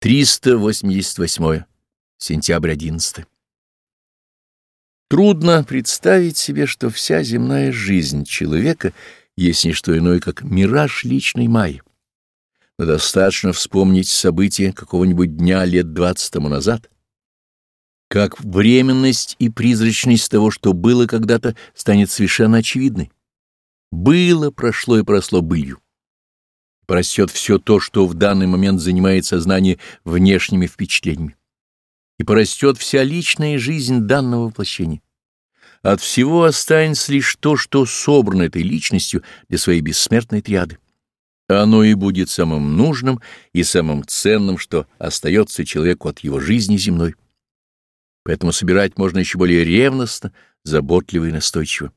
388. Сентябрь 11. Трудно представить себе, что вся земная жизнь человека есть не что иное, как мираж личной Майи. Но достаточно вспомнить события какого-нибудь дня лет двадцать тому назад, как временность и призрачность того, что было когда-то, станет совершенно очевидной. Было, прошло и просло былью порастет все то, что в данный момент занимает сознание внешними впечатлениями, и порастет вся личная жизнь данного воплощения. От всего останется лишь то, что собрано этой личностью для своей бессмертной триады. Оно и будет самым нужным и самым ценным, что остается человеку от его жизни земной. Поэтому собирать можно еще более ревностно, заботливо и настойчиво.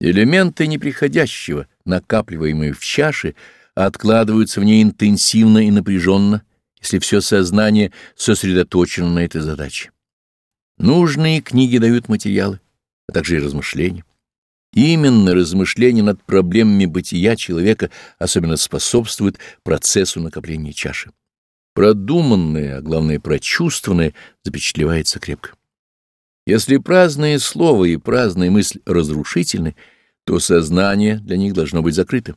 Элементы неприходящего, накапливаемые в чаше, — откладываются в ней интенсивно и напряженно, если все сознание сосредоточено на этой задаче. Нужные книги дают материалы, а также и размышления. Именно размышления над проблемами бытия человека особенно способствуют процессу накопления чаши. Продуманное, а главное прочувствованное, запечатлевается крепко. Если праздное слово и праздная мысль разрушительны, то сознание для них должно быть закрыто.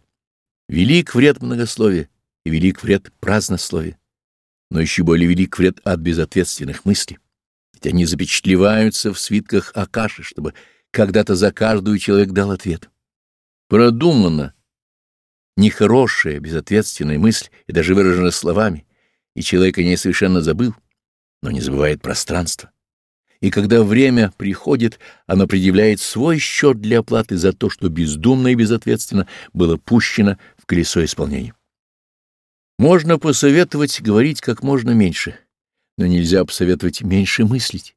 Велик вред многословия и велик вред празднословия, но еще более велик вред от безответственных мыслей, ведь они запечатлеваются в свитках Акаши, чтобы когда-то за каждую человек дал ответ. Продумано, нехорошая, безответственная мысль и даже выражена словами, и человек о ней совершенно забыл, но не забывает пространство. И когда время приходит, оно предъявляет свой счет для оплаты за то, что бездумно и безответственно было пущено колесо исполнения. Можно посоветовать говорить как можно меньше, но нельзя посоветовать меньше мыслить,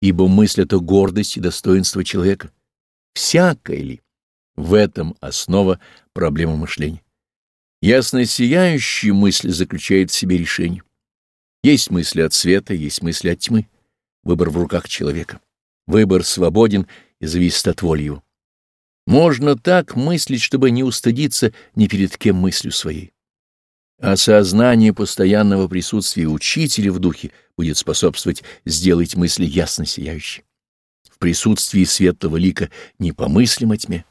ибо мысль — это гордость и достоинство человека. Всякое ли? В этом основа проблемы мышления. Ясно сияющая мысль заключает в себе решение. Есть мысли от света, есть мысли от тьмы. Выбор в руках человека. Выбор свободен и зависит от воли его. Можно так мыслить, чтобы не устыдиться ни перед кем мыслью своей. Осознание постоянного присутствия учителя в духе будет способствовать сделать мысли ясно сияющей. В присутствии светлого лика не помыслим тьме,